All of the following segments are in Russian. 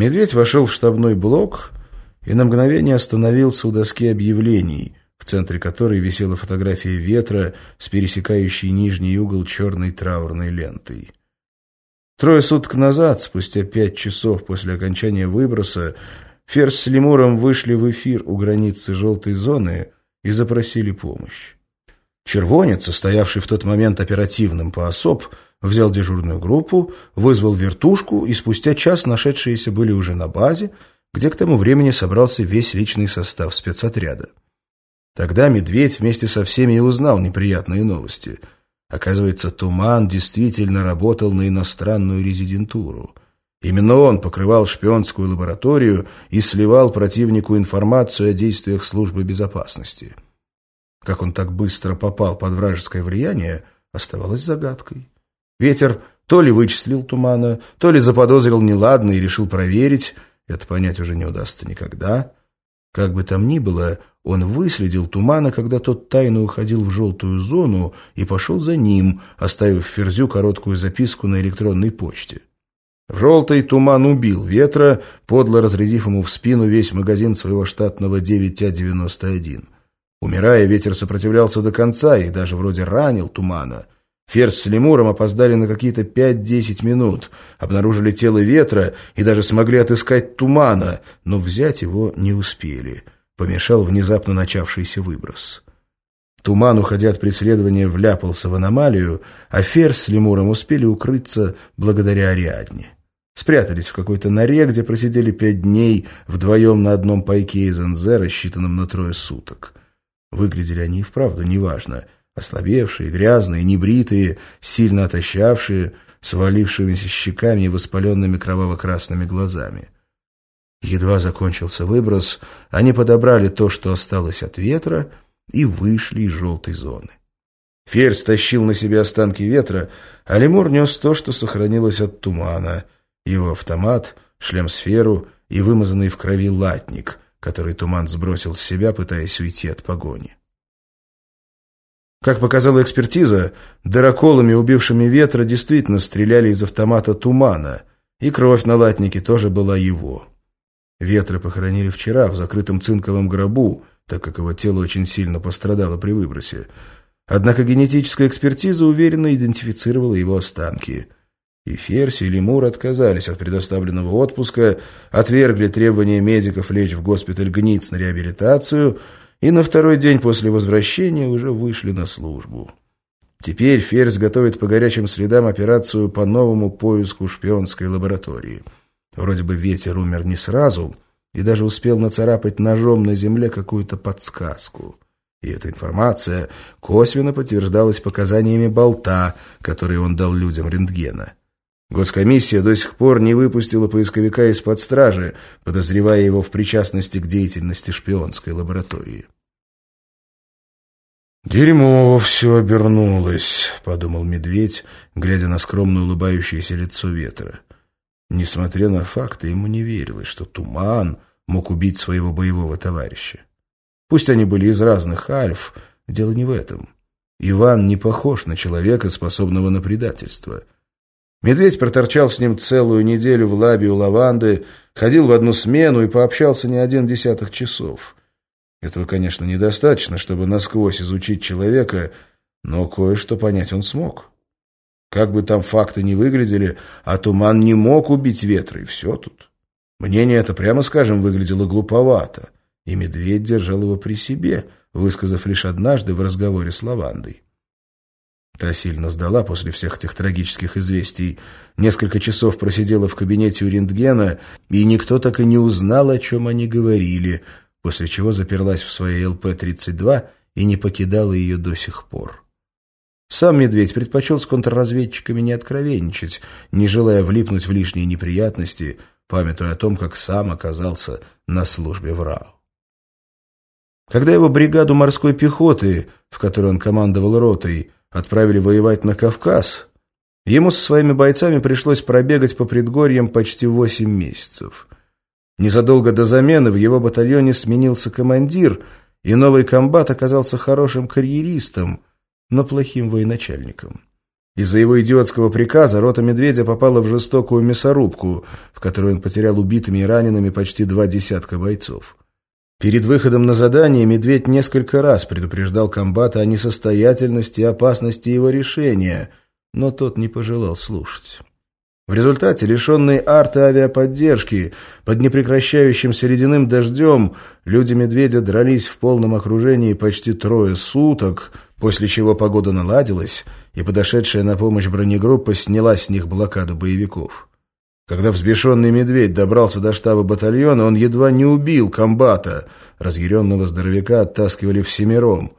Медведь вошел в штабной блок и на мгновение остановился у доски объявлений, в центре которой висела фотография ветра с пересекающей нижний угол черной траурной лентой. Трое суток назад, спустя пять часов после окончания выброса, Ферс с Лемуром вышли в эфир у границы желтой зоны и запросили помощь. Червонец, стоявший в тот момент оперативным по особ, взял дежурную группу, вызвал вертушку, и спустя час нашедшиеся были уже на базе, где к тому времени собрался весь личный состав спецотряда. Тогда Медведь вместе со всеми и узнал неприятные новости. Оказывается, Туман действительно работал на иностранную резидентуру. Именно он покрывал шпионскую лабораторию и сливал противнику информацию о действиях службы безопасности. Как он так быстро попал под вражеское влияние, оставалось загадкой. Ветер то ли вычислил тумана, то ли заподозрил неладно и решил проверить, это понять уже не удастся никогда. Как бы там ни было, он выследил тумана, когда тот тайно уходил в желтую зону и пошел за ним, оставив Ферзю короткую записку на электронной почте. В желтый туман убил ветра, подло разрядив ему в спину весь магазин своего штатного 9А-91. Умирая, ветер сопротивлялся до конца и даже вроде ранил тумана. Ферзь с лемуром опоздали на какие-то 5-10 минут, обнаружили тело ветра и даже смогли отыскать тумана, но взять его не успели. Помешал внезапно начавшийся выброс. Туман, уходя от преследования, вляпался в аномалию, а Ферзь с лемуром успели укрыться благодаря Ариадне. Спрятались в какой-то норе, где просидели пять дней вдвоем на одном пайке из НЗ, рассчитанном на трое суток. Выглядели они и вправду неважно. Ослабевшие, грязные, небритые, сильно отощавшие, свалившимися щеками и воспаленными кроваво-красными глазами. Едва закончился выброс, они подобрали то, что осталось от ветра, и вышли из желтой зоны. Ферзь тащил на себе останки ветра, а лемур нес то, что сохранилось от тумана, его автомат, шлем-сферу и вымазанный в крови латник — который туман сбросил с себя, пытаясь уйти от погони. Как показала экспертиза, дыроколами, убившими ветра, действительно стреляли из автомата тумана, и кровь на латнике тоже была его. Ветра похоронили вчера в закрытом цинковом гробу, так как его тело очень сильно пострадало при выбросе. Однако генетическая экспертиза уверенно идентифицировала его останки – и Ферси, и Лемур отказались от предоставленного отпуска, отвергли требования медиков лечь в госпиталь Гниц на реабилитацию и на второй день после возвращения уже вышли на службу. Теперь Ферзь готовит по горячим следам операцию по новому поиску шпионской лаборатории. Вроде бы ветер умер не сразу и даже успел нацарапать ножом на земле какую-то подсказку. И эта информация косвенно подтверждалась показаниями болта, которые он дал людям рентгена. Госкомиссия до сих пор не выпустила поисковика из-под стражи, подозревая его в причастности к деятельности шпионской лаборатории. «Дерьмово все обернулось», — подумал медведь, глядя на скромно улыбающееся лицо ветра. Несмотря на факты, ему не верилось, что туман мог убить своего боевого товарища. Пусть они были из разных альф, дело не в этом. Иван не похож на человека, способного на предательство — Медведь проторчал с ним целую неделю в лабе у лаванды, ходил в одну смену и пообщался не один десяток часов. Этого, конечно, недостаточно, чтобы насквозь изучить человека, но кое-что понять он смог. Как бы там факты ни выглядели, а туман не мог убить ветра, и все тут. Мнение это, прямо скажем, выглядело глуповато, и медведь держал его при себе, высказав лишь однажды в разговоре с лавандой. Та сильно сдала после всех этих трагических известий. Несколько часов просидела в кабинете у рентгена, и никто так и не узнал, о чем они говорили, после чего заперлась в своей ЛП-32 и не покидала ее до сих пор. Сам Медведь предпочел с контрразведчиками не откровенничать, не желая влипнуть в лишние неприятности, памятуя о том, как сам оказался на службе в РАО. Когда его бригаду морской пехоты, в которой он командовал ротой, отправили воевать на Кавказ, ему со своими бойцами пришлось пробегать по предгорьям почти восемь месяцев. Незадолго до замены в его батальоне сменился командир, и новый комбат оказался хорошим карьеристом, но плохим военачальником. Из-за его идиотского приказа рота медведя попала в жестокую мясорубку, в которой он потерял убитыми и ранеными почти два десятка бойцов. Перед выходом на задание медведь несколько раз предупреждал комбата о несостоятельности и опасности его решения, но тот не пожелал слушать. В результате, лишенные арты авиаподдержки, под непрекращающимся ледяным дождем, люди медведя дрались в полном окружении почти трое суток, после чего погода наладилась, и подошедшая на помощь бронегруппа сняла с них блокаду боевиков. Когда взбешенный медведь добрался до штаба батальона, он едва не убил комбата. Разъяренного здоровяка оттаскивали всемиром.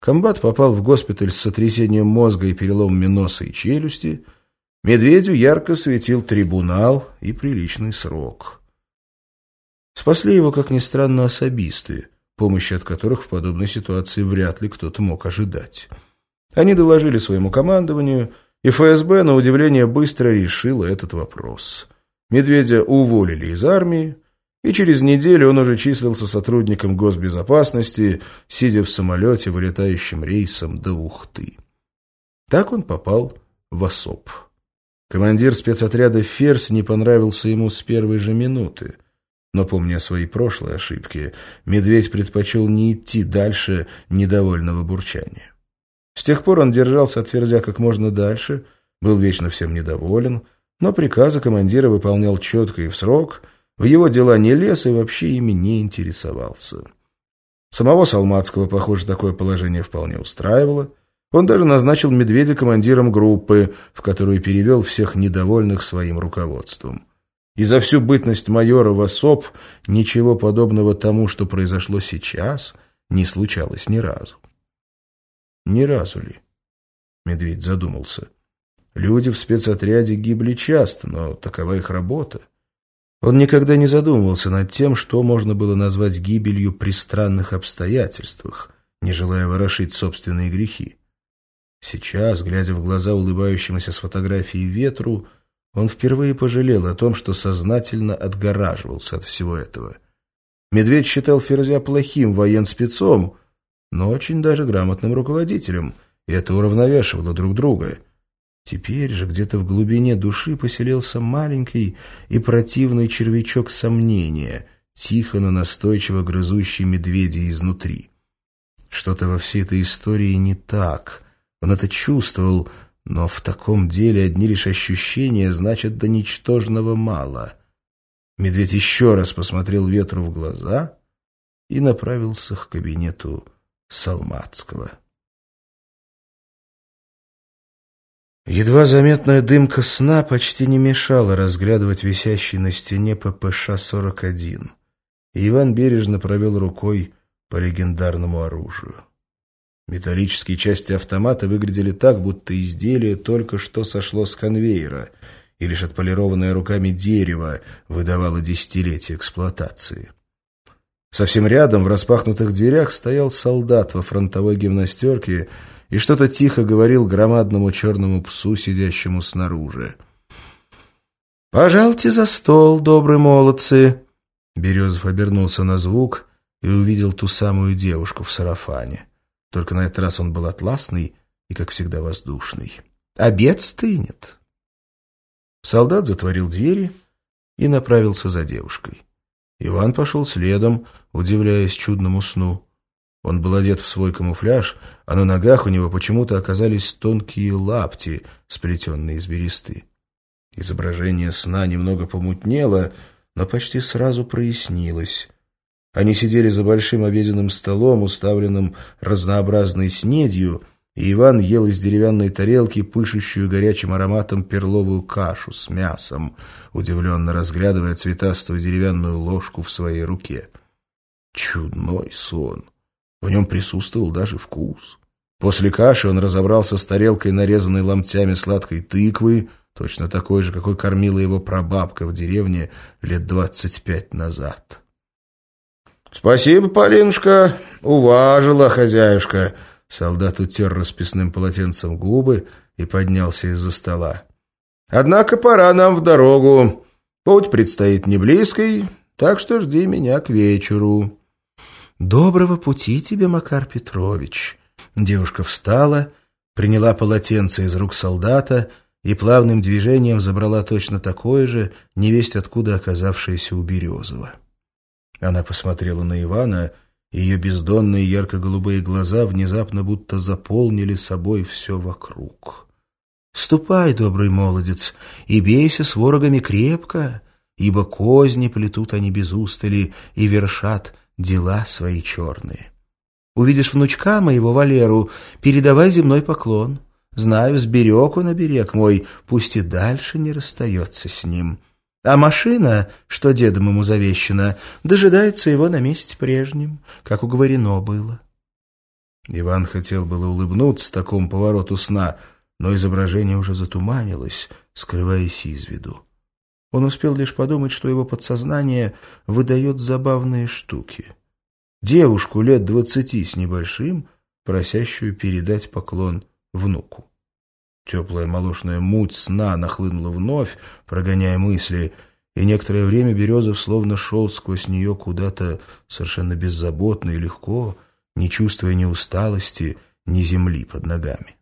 Комбат попал в госпиталь с сотрясением мозга и переломами носа и челюсти – Медведю ярко светил трибунал и приличный срок. Спасли его, как ни странно, особисты, помощи от которых в подобной ситуации вряд ли кто-то мог ожидать. Они доложили своему командованию, и ФСБ, на удивление, быстро решила этот вопрос. Медведя уволили из армии, и через неделю он уже числился сотрудником госбезопасности, сидя в самолете, вылетающем рейсом до Ухты. Так он попал в ОСОП. Командир спецотряда «Ферзь» не понравился ему с первой же минуты. Но, помня свои прошлые ошибки, медведь предпочел не идти дальше недовольного бурчания. С тех пор он держался от Ферзя как можно дальше, был вечно всем недоволен, но приказы командира выполнял четко и в срок, в его дела не лез и вообще ими не интересовался. Самого Салматского, похоже, такое положение вполне устраивало – он даже назначил Медведя командиром группы, в которую перевел всех недовольных своим руководством. И за всю бытность майора в особ ничего подобного тому, что произошло сейчас, не случалось ни разу. Ни разу ли? Медведь задумался. Люди в спецотряде гибли часто, но такова их работа. Он никогда не задумывался над тем, что можно было назвать гибелью при странных обстоятельствах, не желая ворошить собственные грехи. Сейчас, глядя в глаза улыбающемуся с фотографией ветру, он впервые пожалел о том, что сознательно отгораживался от всего этого. Медведь считал Ферзя плохим военспецом, но очень даже грамотным руководителем, и это уравновешивало друг друга. Теперь же где-то в глубине души поселился маленький и противный червячок сомнения, тихо, но настойчиво грызущий медведя изнутри. Что-то во всей этой истории не так — он это чувствовал, но в таком деле одни лишь ощущения значат до ничтожного мало. Медведь еще раз посмотрел ветру в глаза и направился к кабинету Салматского. Едва заметная дымка сна почти не мешала разглядывать висящий на стене ППШ-41, и Иван бережно провел рукой по легендарному оружию. Металлические части автомата выглядели так, будто изделие только что сошло с конвейера, и лишь отполированное руками дерево выдавало десятилетие эксплуатации. Совсем рядом в распахнутых дверях стоял солдат во фронтовой гимнастерке и что-то тихо говорил громадному черному псу, сидящему снаружи. «Пожалуйте за стол, добрые молодцы!» Березов обернулся на звук и увидел ту самую девушку в сарафане. Только на этот раз он был атласный и, как всегда, воздушный. «Обед стынет!» Солдат затворил двери и направился за девушкой. Иван пошел следом, удивляясь чудному сну. Он был одет в свой камуфляж, а на ногах у него почему-то оказались тонкие лапти, сплетенные из бересты. Изображение сна немного помутнело, но почти сразу прояснилось. Они сидели за большим обеденным столом, уставленным разнообразной снедью, и Иван ел из деревянной тарелки пышущую горячим ароматом перловую кашу с мясом, удивленно разглядывая цветастую деревянную ложку в своей руке. Чудной сон. В нем присутствовал даже вкус. После каши он разобрался с тарелкой, нарезанной ломтями сладкой тыквы, точно такой же, какой кормила его прабабка в деревне лет двадцать пять назад. «Спасибо, Полинушка, уважила хозяюшка». Солдат утер расписным полотенцем губы и поднялся из-за стола. «Однако пора нам в дорогу. Путь предстоит не близкий, так что жди меня к вечеру». «Доброго пути тебе, Макар Петрович». Девушка встала приняла полотенце из рук солдата и плавным движением забрала точно такое же, невесть откуда оказавшееся у Березова. Она посмотрела на Ивана, ее бездонные ярко-голубые глаза внезапно будто заполнили собой все вокруг. «Ступай, добрый молодец, и бейся с ворогами крепко, ибо козни плетут они без устали и вершат дела свои черные. Увидишь внучка моего Валеру, передавай земной поклон». Знаю, сберег он оберег мой, пусть и дальше не расстается с ним. А машина, что дедом ему завещана, дожидается его на месте прежнем, как уговорено было. Иван хотел было улыбнуться такому повороту сна, но изображение уже затуманилось, скрываясь из виду. Он успел лишь подумать, что его подсознание выдает забавные штуки. Девушку лет двадцати с небольшим, просящую передать поклон внуку. Теплая молочная муть сна нахлынула вновь, прогоняя мысли, и некоторое время Березов словно шел сквозь нее куда-то совершенно беззаботно и легко, не чувствуя ни усталости, ни земли под ногами.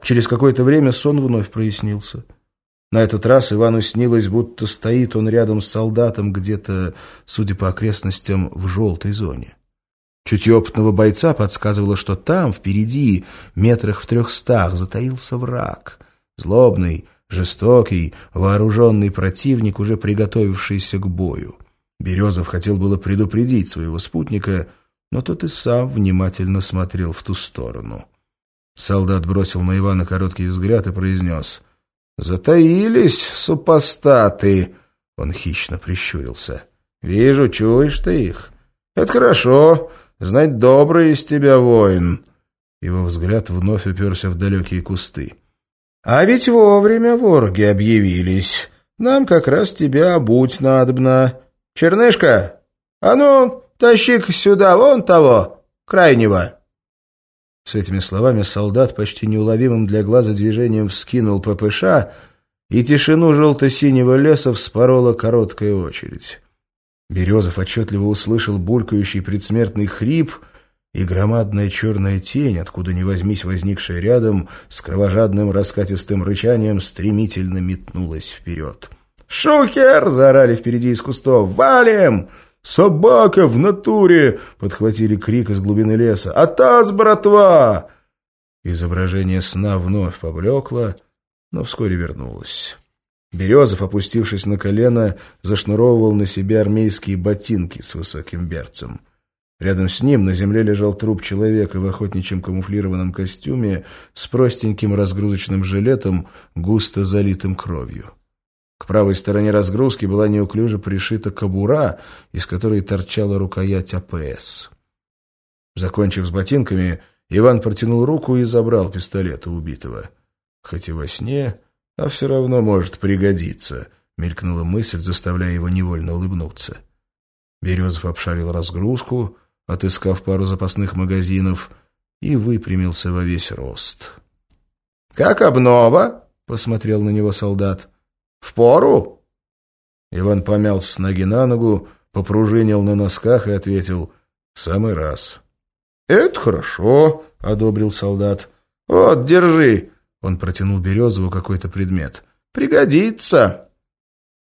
Через какое-то время сон вновь прояснился. На этот раз Ивану снилось, будто стоит он рядом с солдатом где-то, судя по окрестностям, в желтой зоне. Чутье опытного бойца подсказывало, что там, впереди, метрах в трехстах, затаился враг. Злобный, жестокий, вооруженный противник, уже приготовившийся к бою. Березов хотел было предупредить своего спутника, но тот и сам внимательно смотрел в ту сторону. Солдат бросил на Ивана короткий взгляд и произнес «Затаились, супостаты!» Он хищно прищурился. «Вижу, чуешь ты их. Это хорошо. Знать добрый из тебя воин». Его взгляд вновь уперся в далекие кусты. «А ведь вовремя вороги объявились. Нам как раз тебя обуть надобно. Чернышка, а ну, тащи-ка сюда вон того, крайнего». С этими словами солдат почти неуловимым для глаза движением вскинул ППШ, и тишину желто-синего леса вспорола короткая очередь. Березов отчетливо услышал булькающий предсмертный хрип и громадная черная тень, откуда ни возьмись возникшая рядом, с кровожадным раскатистым рычанием стремительно метнулась вперед. «Шухер!» — заорали впереди из кустов. «Валим!» «Собака в натуре!» — подхватили крик из глубины леса. «Атас, братва!» Изображение сна вновь поблекло, но вскоре вернулось. Березов, опустившись на колено, зашнуровывал на себе армейские ботинки с высоким берцем. Рядом с ним на земле лежал труп человека в охотничьем камуфлированном костюме с простеньким разгрузочным жилетом, густо залитым кровью. К правой стороне разгрузки была неуклюже пришита кобура, из которой торчала рукоять АПС. Закончив с ботинками, Иван протянул руку и забрал пистолет у убитого. Хоть и во сне, а все равно может пригодиться, мелькнула мысль, заставляя его невольно улыбнуться. Березов обшарил разгрузку, отыскав пару запасных магазинов, и выпрямился во весь рост. «Как обнова?» — посмотрел на него солдат. «В пору?» Иван помялся с ноги на ногу, попружинил на носках и ответил «В самый раз». «Это хорошо», — одобрил солдат. «Вот, держи, он протянул Березову какой-то предмет. «Пригодится!»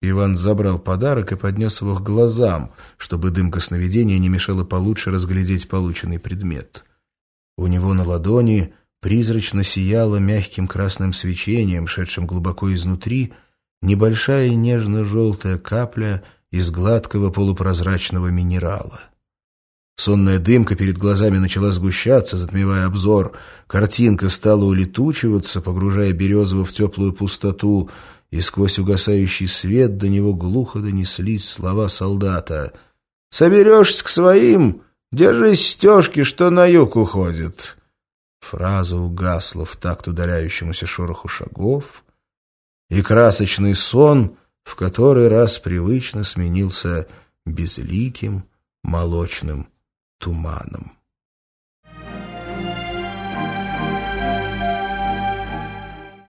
Иван забрал подарок и поднес его к глазам, чтобы дымка сновидения не мешала получше разглядеть полученный предмет. У него на ладони призрачно сияла мягким красным свечением, шедшим глубоко изнутри, небольшая нежно-желтая капля из гладкого полупрозрачного минерала. Сонная дымка перед глазами начала сгущаться, затмевая обзор. Картинка стала улетучиваться, погружая Березова в теплую пустоту, и сквозь угасающий свет до него глухо донеслись слова солдата. «Соберешься к своим, держись стежки, что на юг уходит». Фраза угасла в такт удаляющемуся шороху шагов, и красочный сон в который раз привычно сменился безликим молочным туманом.